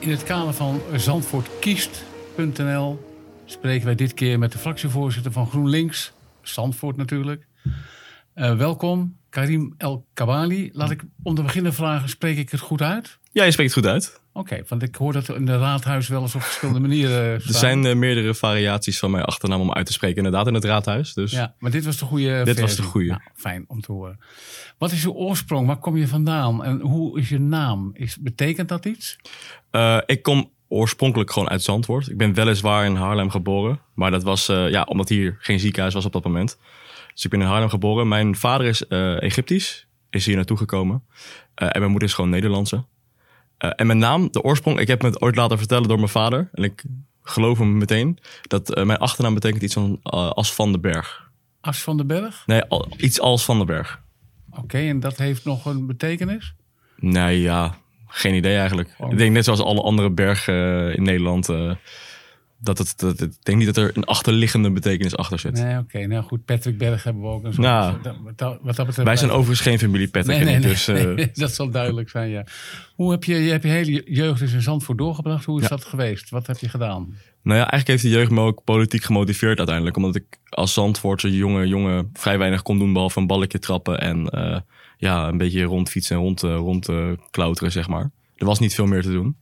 In het kader van Zandvoortkiest.nl spreken wij dit keer met de fractievoorzitter van GroenLinks, Zandvoort natuurlijk. Uh, welkom, Karim El Kabali. Laat ik om te beginnen vragen, spreek ik het goed uit? Ja, je spreekt het goed uit. Oké, want ik hoor dat in de raadhuis wel eens op verschillende manieren. Er zijn uh, meerdere variaties van mijn achternaam om uit te spreken, inderdaad, in het raadhuis. Dus... Ja, maar dit was de goede Dit was de goede. Nou, fijn om te horen. Wat is je oorsprong? Waar kom je vandaan? En hoe is je naam? Is, betekent dat iets? Uh, ik kom oorspronkelijk gewoon uit Zandvoort. Ik ben weliswaar in Haarlem geboren. Maar dat was uh, ja, omdat hier geen ziekenhuis was op dat moment. Dus ik ben in Haarlem geboren. Mijn vader is Egyptisch, is hier naartoe gekomen. en mijn moeder is gewoon Nederlandse. Uh, en mijn naam, de oorsprong, ik heb me het ooit laten vertellen door mijn vader. En ik geloof hem meteen. Dat mijn achternaam betekent iets van As van den Berg. As van den Berg? Nee, al, iets als van den Berg. Oké, okay, en dat heeft nog een betekenis? Nee, ja, geen idee eigenlijk. Oh. Ik denk net zoals alle andere bergen in Nederland dat het, dat, ik denk niet dat er een achterliggende betekenis achter zit. Nee, oké. Nou goed, Patrick Berg hebben we ook een soort... Nou, wat wat dat wij zijn overigens geen familie Patrick. Nee, nee, nee, dus, uh... dat zal duidelijk zijn, ja. Hoe heb je je, heb je hele jeugd dus in Zandvoort doorgebracht? Hoe is ja. dat geweest? Wat heb je gedaan? Nou ja, eigenlijk heeft de jeugd me ook politiek gemotiveerd uiteindelijk. Omdat ik als Zandvoortse jonge jongen vrij weinig kon doen... behalve een balletje trappen en uh, ja, een beetje rondfietsen en rond, uh, rond klauteren, zeg maar. Er was niet veel meer te doen.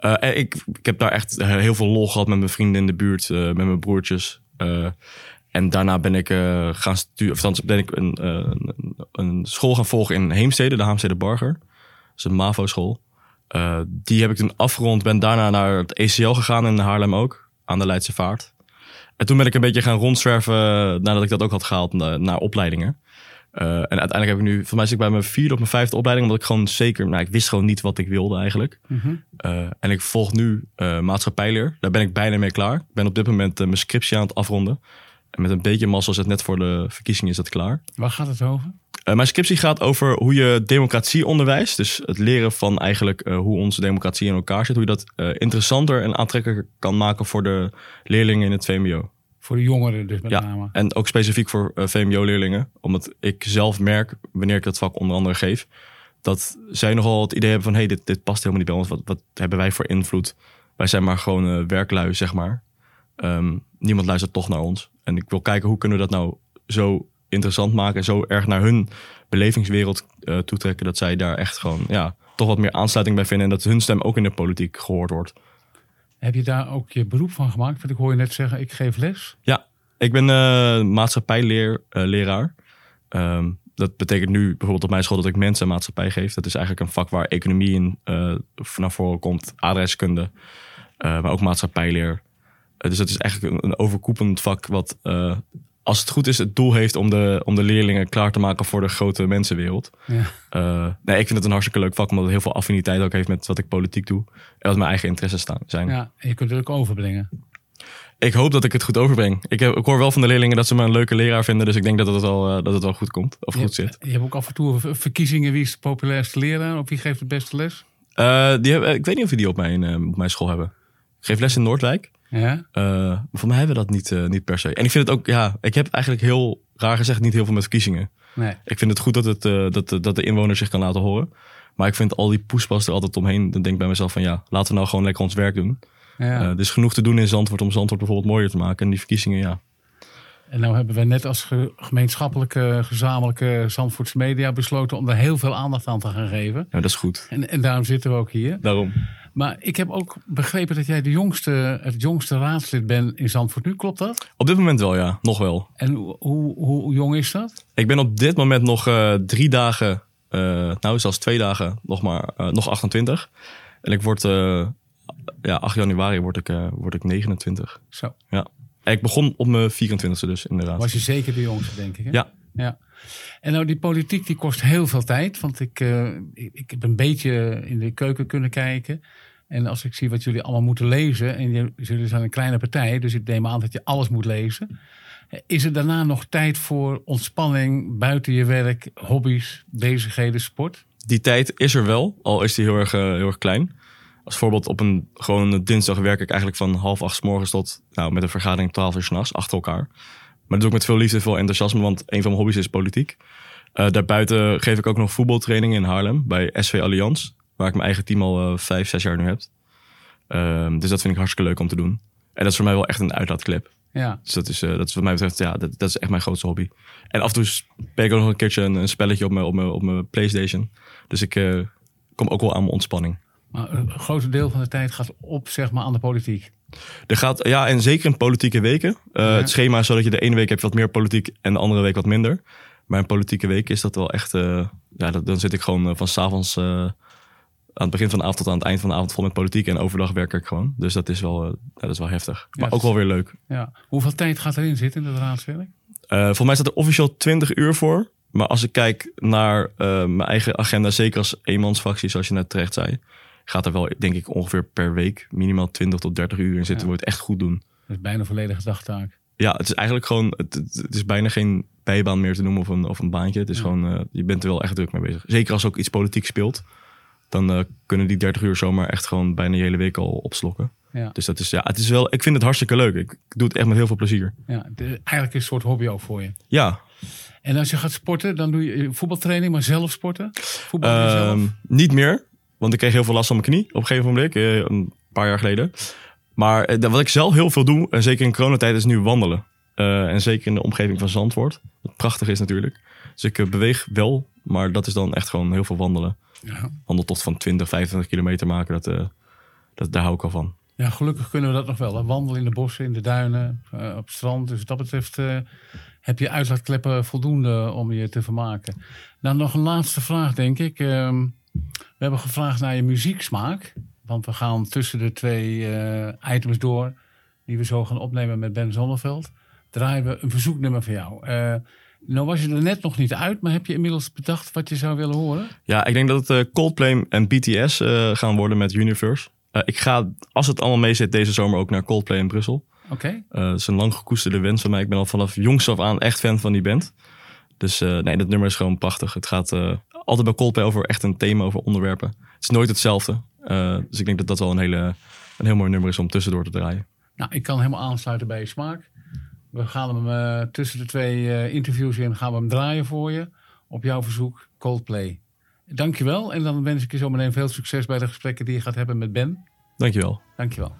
Uh, ik, ik heb daar echt heel veel lol gehad met mijn vrienden in de buurt, uh, met mijn broertjes. En daarna ben ik gaan studeren, of ben ik een, een, een, school gaan volgen in Heemstede, de Haamstede Barger. Dat is een MAVO-school. die heb ik toen afgerond, ben daarna naar het ECL gegaan in Haarlem ook, aan de Leidse Vaart. En toen ben ik een beetje gaan rondzwerven, nadat ik dat ook had gehaald, naar opleidingen. Uh, en uiteindelijk heb ik nu, voor mij zit ik bij mijn vierde of mijn vijfde opleiding, omdat ik gewoon zeker, nou, ik wist gewoon niet wat ik wilde eigenlijk. Mm -hmm. uh, en ik volg nu uh, maatschappijleer. Daar ben ik bijna mee klaar. Ik ben op dit moment mijn scriptie aan het afronden. En met een beetje mazzel is het net voor de verkiezingen is dat klaar. Waar gaat het over? mijn scriptie gaat over hoe je democratie onderwijst. Dus het leren van eigenlijk hoe onze democratie in elkaar zit. Hoe je dat interessanter en aantrekkelijker kan maken voor de leerlingen in het VMBO. Voor de jongeren dus met ja, name. En ook specifiek voor uh, VMBO-leerlingen. Omdat ik zelf merk, wanneer ik dat vak onder andere geef... dat zij nogal het idee hebben van... hé, hey, dit, dit past helemaal niet bij ons. Wat, wat hebben wij voor invloed? Wij zijn maar gewoon uh, werklui, zeg maar. Um, niemand luistert toch naar ons. En ik wil kijken, hoe kunnen we dat nou zo interessant maken... en zo erg naar hun belevingswereld uh, toetrekken... dat zij daar echt gewoon ja, toch wat meer aansluiting bij vinden... en dat hun stem ook in de politiek gehoord wordt. Heb je daar ook je beroep van gemaakt? Want ik hoor je net zeggen, ik geef les. Ja, ik ben uh, maatschappijleraar. Uh, um, dat betekent nu bijvoorbeeld op mijn school dat ik mensen maatschappij geef. Dat is eigenlijk een vak waar economie in uh, naar voren komt, adreskunde, maar ook maatschappijleer. dus dat is eigenlijk een, een overkoepelend vak wat als het goed is, het doel heeft om de, om de leerlingen klaar te maken voor de grote mensenwereld. Ja. Uh, nee, ik vind het een hartstikke leuk vak, omdat het heel veel affiniteit ook heeft met wat ik politiek doe. En wat mijn eigen interesses staan, zijn. Ja, en je kunt het ook overbrengen. Ik hoop dat ik het goed overbreng. Ik, heb, ik hoor wel van de leerlingen dat ze me een leuke leraar vinden. Dus ik denk dat het wel, uh, dat het wel goed komt. Of je goed zit. Je hebt ook af en toe verkiezingen. Wie is de populairste leraar? Of wie geeft de beste les? Uh, die hebben, ik weet niet of we die op mijn, op mijn school hebben. Ik geef les in Noordwijk. Ja? Uh, voor mij hebben we dat niet, uh, niet per se. En ik vind het ook, ja, ik heb eigenlijk heel raar gezegd niet heel veel met verkiezingen. Nee. Ik vind het goed dat, het, uh, dat, dat de inwoner zich kan laten horen. Maar ik vind al die poespas er altijd omheen. Dan denk ik bij mezelf van ja, laten we nou gewoon lekker ons werk doen. Ja. er is genoeg te doen in Zandvoort om Zandvoort bijvoorbeeld mooier te maken. En die verkiezingen, ja. En nou hebben we net als ge gemeenschappelijke, gezamenlijke Zandvoorts media besloten om er heel veel aandacht aan te gaan geven. Ja, dat is goed. En, en daarom zitten we ook hier. Daarom. Maar ik heb ook begrepen dat jij de jongste, het jongste raadslid bent in Zandvoort nu. Klopt dat? Op dit moment wel, ja. Nog wel. En hoe, hoe, hoe jong is dat? Ik ben op dit moment nog uh, drie dagen, uh, nou zelfs twee dagen, nog maar uh, nog 28. En ik word, ja, 8 januari word ik, word ik 29. Zo. Ja. En ik begon op mijn 24e dus inderdaad. Was je zeker de jongste, denk ik? Hè? Ja. Ja. En nou, die politiek die kost heel veel tijd. Want ik, uh, ik, heb een beetje in de keuken kunnen kijken. En als ik zie wat jullie allemaal moeten lezen. En jullie zijn een kleine partij, dus ik neem aan dat je alles moet lezen. Is er daarna nog tijd voor ontspanning, buiten je werk, hobby's, bezigheden, sport? Die tijd is er wel, al is die heel erg, uh, heel erg klein. Als voorbeeld op een gewone dinsdag werk ik eigenlijk van half acht s morgens tot nou, met een vergadering twaalf uur s'nachts achter elkaar. Maar dat doe ik met veel liefde, veel enthousiasme, want een van mijn hobby's is politiek. Uh, daarbuiten geef ik ook nog voetbaltraining in Haarlem bij SV Allianz, waar ik mijn eigen team al uh, vijf, zes jaar nu heb. Ehm, dus dat vind ik hartstikke leuk om te doen. En dat is voor mij wel echt een uitlaatklep. Ja. Dus dat is, eh, dat is wat mij betreft, ja, dat, dat is echt mijn grootste hobby. En af en toe speel ik ook nog een keertje een, een spelletje op mijn, op, mijn, op mijn Playstation. Dus ik kom ook wel aan mijn ontspanning. Maar een groot deel van de tijd gaat op zeg maar, aan de politiek. Er gaat, ja, en zeker in politieke weken. Uh, Het schema is zo dat je de ene week hebt wat meer politiek en de andere week wat minder. Maar in politieke week is dat wel echt, uh, ja, dat, dan zit ik gewoon van s'avonds uh, aan het begin van de avond tot aan het eind van de avond vol met politiek. En overdag werk ik gewoon. Dus dat is wel, uh, dat is wel heftig. Maar Ja, ook wel weer leuk. Ja. Hoeveel tijd gaat erin zitten in het raadswerk? Uh, volgens mij staat er officieel 20 uur voor. Maar als ik kijk naar uh, mijn eigen agenda, zeker als eenmansfractie, zoals je net terecht zei, gaat er wel, denk ik, ongeveer per week minimaal 20 tot 30 uur in zitten. Ja. Wil je het echt goed doen. Dat is bijna een volledige dagtaak. Ja, het is eigenlijk gewoon, het, is bijna geen bijbaan meer te noemen of een, of een baantje. Het is Ja. gewoon, uh, je bent er wel echt druk mee bezig. Zeker als ook iets politiek speelt. Dan uh, kunnen die 30 uur zomaar echt gewoon bijna je hele week al opslokken. Ja. Dus dat is, ja, het is wel, ik vind het hartstikke leuk. Ik doe het echt met heel veel plezier. Ja, de- eigenlijk is het een soort hobby ook voor je. Ja, En als je gaat sporten, dan doe je voetbaltraining, maar zelf sporten? Voetbal je zelf? Ehm, niet meer, want ik kreeg heel veel last van mijn knie op een gegeven moment, eh, een paar jaar geleden. Maar eh, wat ik zelf heel veel doe, en zeker in coronatijd, is nu wandelen. Eh, en zeker in de omgeving van Zandvoort. Wat prachtig is natuurlijk. Dus ik eh, beweeg wel, maar dat is dan echt gewoon heel veel wandelen. Ja. Wandeltocht van 20, 25 kilometer maken, dat, eh, dat, daar hou ik al van. ja, gelukkig kunnen we dat nog wel. Hè? Wandelen in de bossen, in de duinen, eh, op het strand. Dus wat dat betreft eh, heb je uitlaatkleppen voldoende om je te vermaken. Nou, nog een laatste vraag, denk ik. Ehm, we hebben gevraagd naar je muzieksmaak. Want we gaan tussen de twee eh, items door, die we zo gaan opnemen met Ben Zonneveld. Draaien we een verzoeknummer van jou. Eh, nou was je er net nog niet uit, maar heb je inmiddels bedacht wat je zou willen horen? Ja, ik denk dat het eh, Coldplay en BTS gaan worden met Universe. Ik ga, als het allemaal mee zit, deze zomer ook naar Coldplay in Brussel. Oké. Eh, het is een lang gekoesterde wens van mij. Ik ben al vanaf jongs af aan echt fan van die band. Dus nee, dat nummer is gewoon prachtig. Het gaat altijd bij Coldplay over echt een thema, over onderwerpen. Het is nooit hetzelfde. Eh, dus ik denk dat dat wel een, hele, een heel mooi nummer is om tussendoor te draaien. Nou, ik kan helemaal aansluiten bij je smaak. We gaan hem eh, tussen de twee eh, interviews in gaan we hem draaien voor je. Op jouw verzoek Coldplay. Dankjewel en dan wens ik je zo meteen veel succes bij de gesprekken die je gaat hebben met Ben. Dankjewel. Dankjewel.